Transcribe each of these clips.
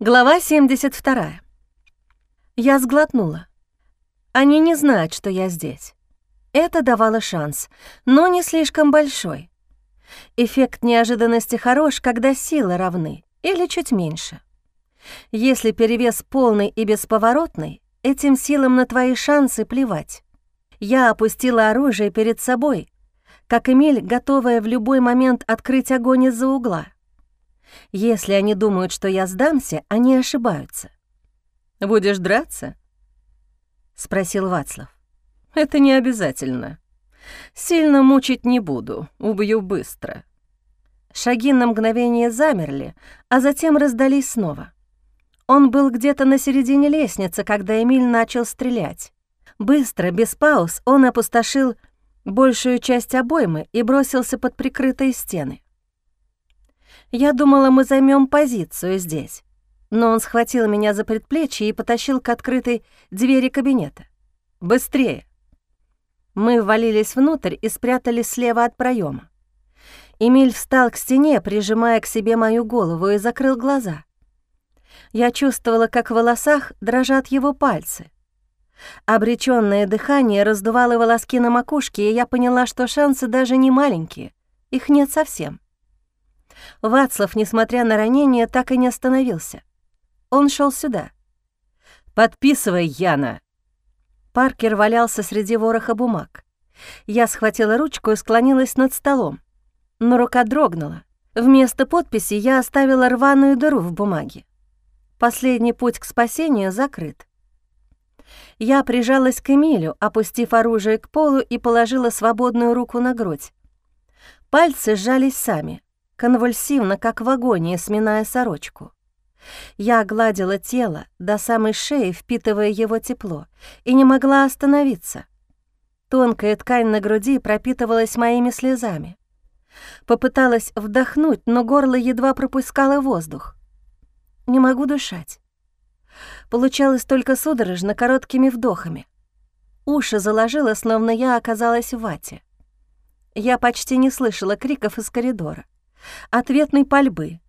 Глава 72. Я сглотнула. Они не знают, что я здесь. Это давало шанс, но не слишком большой. Эффект неожиданности хорош, когда силы равны, или чуть меньше. Если перевес полный и бесповоротный, этим силам на твои шансы плевать. Я опустила оружие перед собой, как Эмиль, готовая в любой момент открыть огонь из-за угла — если они думают, что я сдамся, они ошибаются. «Будешь драться?» — спросил Вацлав. «Это не обязательно. Сильно мучить не буду, убью быстро». Шаги на мгновение замерли, а затем раздались снова. Он был где-то на середине лестницы, когда Эмиль начал стрелять. Быстро, без пауз, он опустошил большую часть обоймы и бросился под прикрытые стены. Я думала, мы займем позицию здесь. Но он схватил меня за предплечье и потащил к открытой двери кабинета. «Быстрее!» Мы ввалились внутрь и спрятались слева от проема. Эмиль встал к стене, прижимая к себе мою голову, и закрыл глаза. Я чувствовала, как в волосах дрожат его пальцы. Обречённое дыхание раздувало волоски на макушке, и я поняла, что шансы даже не маленькие, их нет совсем. Вацлав, несмотря на ранение, так и не остановился. Он шел сюда. «Подписывай, Яна!» Паркер валялся среди вороха бумаг. Я схватила ручку и склонилась над столом. Но рука дрогнула. Вместо подписи я оставила рваную дыру в бумаге. Последний путь к спасению закрыт. Я прижалась к Эмилю, опустив оружие к полу и положила свободную руку на грудь. Пальцы сжались сами конвульсивно, как в агонии, сминая сорочку. Я гладила тело до самой шеи, впитывая его тепло, и не могла остановиться. Тонкая ткань на груди пропитывалась моими слезами. Попыталась вдохнуть, но горло едва пропускало воздух. Не могу дышать. Получалось только судорожно, короткими вдохами. Уши заложило, словно я оказалась в вате. Я почти не слышала криков из коридора ответной пальбы.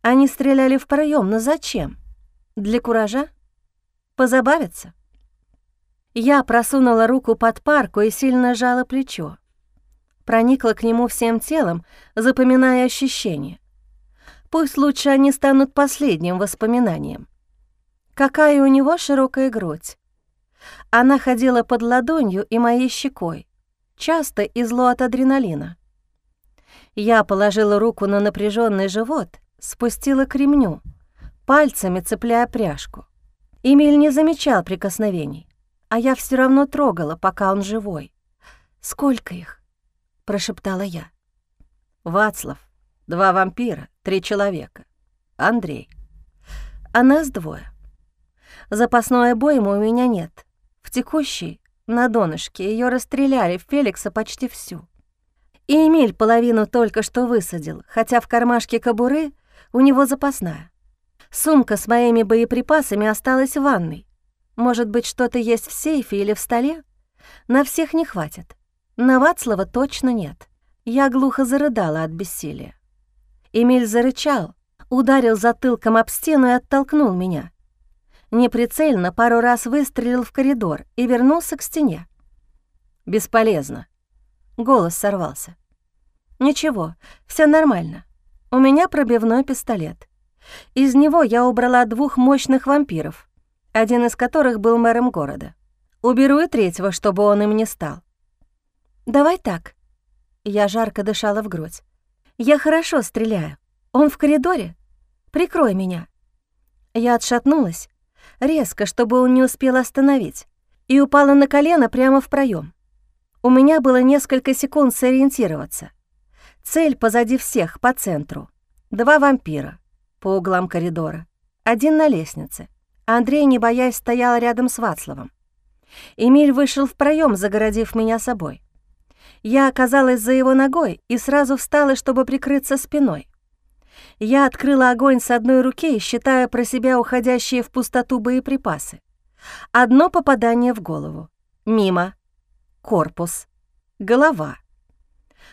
Они стреляли в проем, но зачем? Для куража? Позабавиться? Я просунула руку под парку и сильно жала плечо. Проникла к нему всем телом, запоминая ощущения. Пусть лучше они станут последним воспоминанием. Какая у него широкая грудь. Она ходила под ладонью и моей щекой, часто и зло от адреналина. Я положила руку на напряженный живот, спустила к ремню, пальцами цепляя пряжку. Эмиль не замечал прикосновений, а я все равно трогала, пока он живой. «Сколько их?» — прошептала я. «Вацлав, два вампира, три человека. Андрей. А нас двое. Запасной обоймы у меня нет. В текущей, на донышке, ее расстреляли в Феликса почти всю. И Эмиль половину только что высадил, хотя в кармашке кобуры у него запасная. Сумка с моими боеприпасами осталась в ванной. Может быть, что-то есть в сейфе или в столе? На всех не хватит. На Вацлава точно нет. Я глухо зарыдала от бессилия. Эмиль зарычал, ударил затылком об стену и оттолкнул меня. Неприцельно пару раз выстрелил в коридор и вернулся к стене. «Бесполезно. Голос сорвался. «Ничего, все нормально. У меня пробивной пистолет. Из него я убрала двух мощных вампиров, один из которых был мэром города. Уберу и третьего, чтобы он им не стал. Давай так». Я жарко дышала в грудь. «Я хорошо стреляю. Он в коридоре? Прикрой меня». Я отшатнулась, резко, чтобы он не успел остановить, и упала на колено прямо в проем. У меня было несколько секунд сориентироваться. Цель позади всех, по центру. Два вампира по углам коридора. Один на лестнице. Андрей, не боясь, стоял рядом с Вацлавом. Эмиль вышел в проем, загородив меня собой. Я оказалась за его ногой и сразу встала, чтобы прикрыться спиной. Я открыла огонь с одной руки, считая про себя уходящие в пустоту боеприпасы. Одно попадание в голову. Мимо корпус, голова.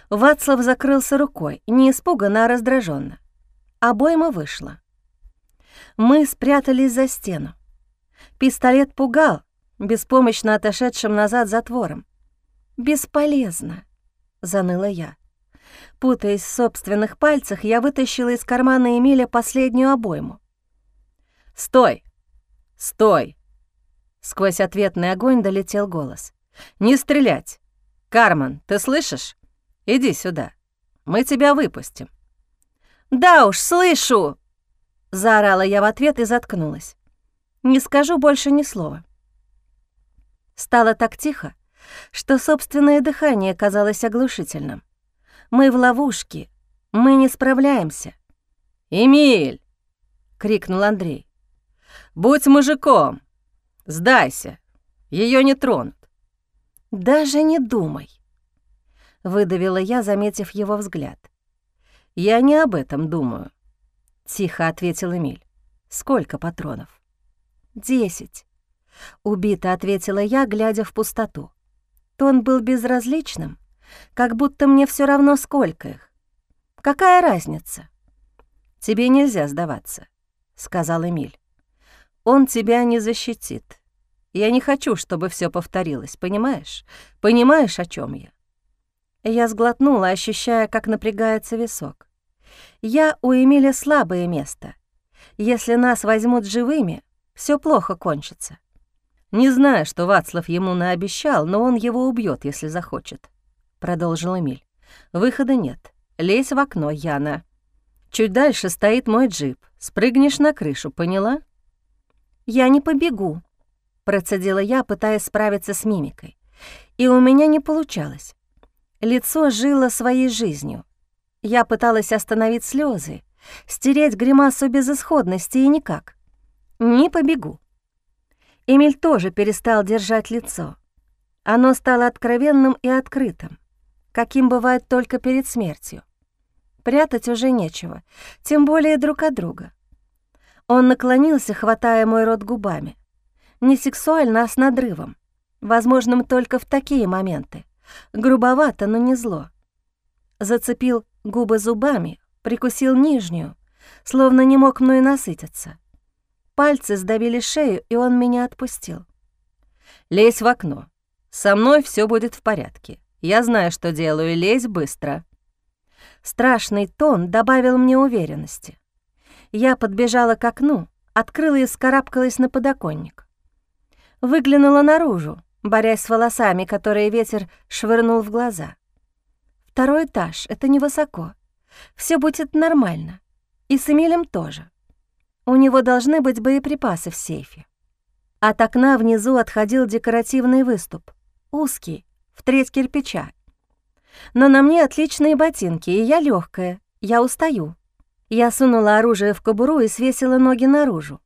Вацлав закрылся рукой, не испуганно, а раздраженно. Обойма вышла. Мы спрятались за стену. Пистолет пугал, беспомощно отошедшим назад затвором. «Бесполезно», — заныла я. Путаясь в собственных пальцах, я вытащила из кармана Эмиля последнюю обойму. «Стой! Стой!» Сквозь ответный огонь долетел голос. «Не стрелять! Карман, ты слышишь? Иди сюда. Мы тебя выпустим». «Да уж, слышу!» Заорала я в ответ и заткнулась. Не скажу больше ни слова. Стало так тихо, что собственное дыхание казалось оглушительным. Мы в ловушке, мы не справляемся. «Эмиль!» — крикнул Андрей. «Будь мужиком! Сдайся! Ее не тронут!» «Даже не думай!» — выдавила я, заметив его взгляд. «Я не об этом думаю», — тихо ответил Эмиль. «Сколько патронов?» «Десять», — убито ответила я, глядя в пустоту. Тон был безразличным, как будто мне все равно, сколько их. Какая разница? «Тебе нельзя сдаваться», — сказал Эмиль. «Он тебя не защитит. Я не хочу, чтобы все повторилось, понимаешь? Понимаешь, о чем я?» Я сглотнула, ощущая, как напрягается висок. Я у Эмиля слабое место. Если нас возьмут живыми, все плохо кончится. Не знаю, что Вацлав ему наобещал, но он его убьет, если захочет, продолжил Эмиль. Выхода нет. Лезь в окно, Яна. Чуть дальше стоит мой джип. Спрыгнешь на крышу, поняла? Я не побегу, процедила я, пытаясь справиться с мимикой. И у меня не получалось. Лицо жило своей жизнью. Я пыталась остановить слезы, стереть гримасу безысходности и никак. Не побегу. Эмиль тоже перестал держать лицо. Оно стало откровенным и открытым, каким бывает только перед смертью. Прятать уже нечего, тем более друг от друга. Он наклонился, хватая мой рот губами. Не сексуально, а с надрывом, возможным только в такие моменты. Грубовато, но не зло. Зацепил губы зубами, прикусил нижнюю, словно не мог мной насытиться. Пальцы сдавили шею, и он меня отпустил. «Лезь в окно. Со мной все будет в порядке. Я знаю, что делаю, лезь быстро». Страшный тон добавил мне уверенности. Я подбежала к окну, открыла и скарабкалась на подоконник. Выглянула наружу, борясь с волосами, которые ветер швырнул в глаза. Второй этаж — это невысоко. Все будет нормально. И с Эмилем тоже. У него должны быть боеприпасы в сейфе. От окна внизу отходил декоративный выступ. Узкий, в треть кирпича. Но на мне отличные ботинки, и я легкая, я устаю. Я сунула оружие в кобуру и свесила ноги наружу.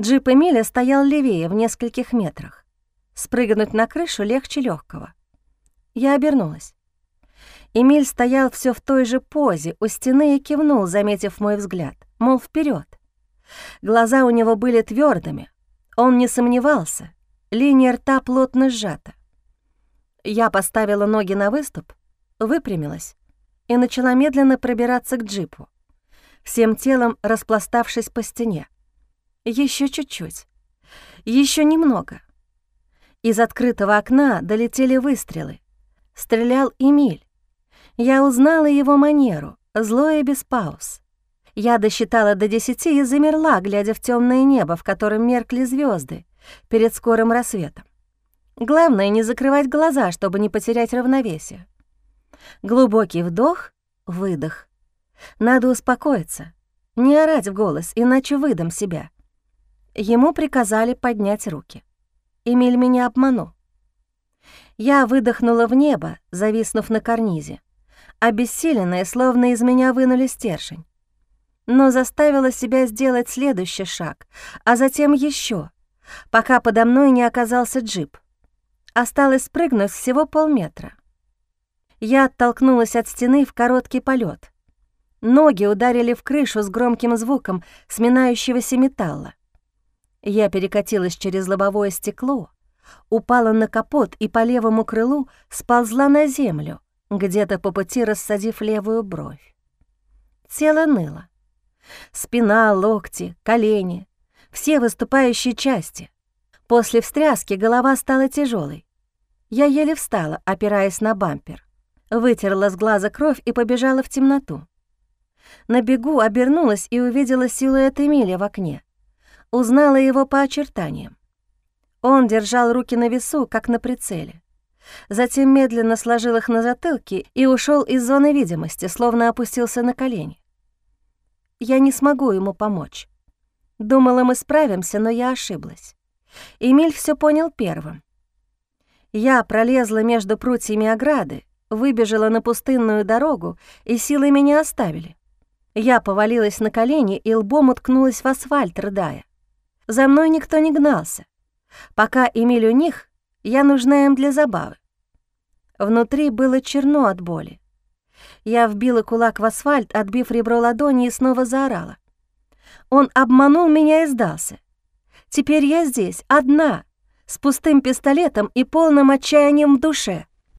Джип Эмиля стоял левее, в нескольких метрах. Спрыгнуть на крышу легче легкого. Я обернулась. Эмиль стоял все в той же позе у стены и кивнул, заметив мой взгляд, мол, вперед. Глаза у него были твердыми, он не сомневался, линия рта плотно сжата. Я поставила ноги на выступ, выпрямилась и начала медленно пробираться к джипу, всем телом распластавшись по стене. Еще чуть-чуть, еще немного — из открытого окна долетели выстрелы. Стрелял Эмиль. Я узнала его манеру, злое без пауз. Я досчитала до десяти и замерла, глядя в темное небо, в котором меркли звезды перед скорым рассветом. Главное — не закрывать глаза, чтобы не потерять равновесие. Глубокий вдох, выдох. Надо успокоиться, не орать в голос, иначе выдам себя. Ему приказали поднять руки. Эмиль меня обманул. Я выдохнула в небо, зависнув на карнизе, обессиленная, словно из меня вынули стержень. Но заставила себя сделать следующий шаг, а затем еще, пока подо мной не оказался джип. Осталось спрыгнуть всего полметра. Я оттолкнулась от стены в короткий полет. Ноги ударили в крышу с громким звуком сминающегося металла. Я перекатилась через лобовое стекло, упала на капот и по левому крылу сползла на землю, где-то по пути рассадив левую бровь. Тело ныло. Спина, локти, колени, все выступающие части. После встряски голова стала тяжелой. Я еле встала, опираясь на бампер. Вытерла с глаза кровь и побежала в темноту. На бегу обернулась и увидела силуэт Эмиля в окне. Узнала его по очертаниям. Он держал руки на весу, как на прицеле. Затем медленно сложил их на затылке и ушел из зоны видимости, словно опустился на колени. Я не смогу ему помочь. Думала, мы справимся, но я ошиблась. Эмиль все понял первым. Я пролезла между прутьями ограды, выбежала на пустынную дорогу, и силы меня оставили. Я повалилась на колени и лбом уткнулась в асфальт, рыдая. За мной никто не гнался. Пока Эмиль у них, я нужна им для забавы. Внутри было черно от боли. Я вбила кулак в асфальт, отбив ребро ладони и снова заорала. Он обманул меня и сдался. Теперь я здесь, одна, с пустым пистолетом и полным отчаянием в душе.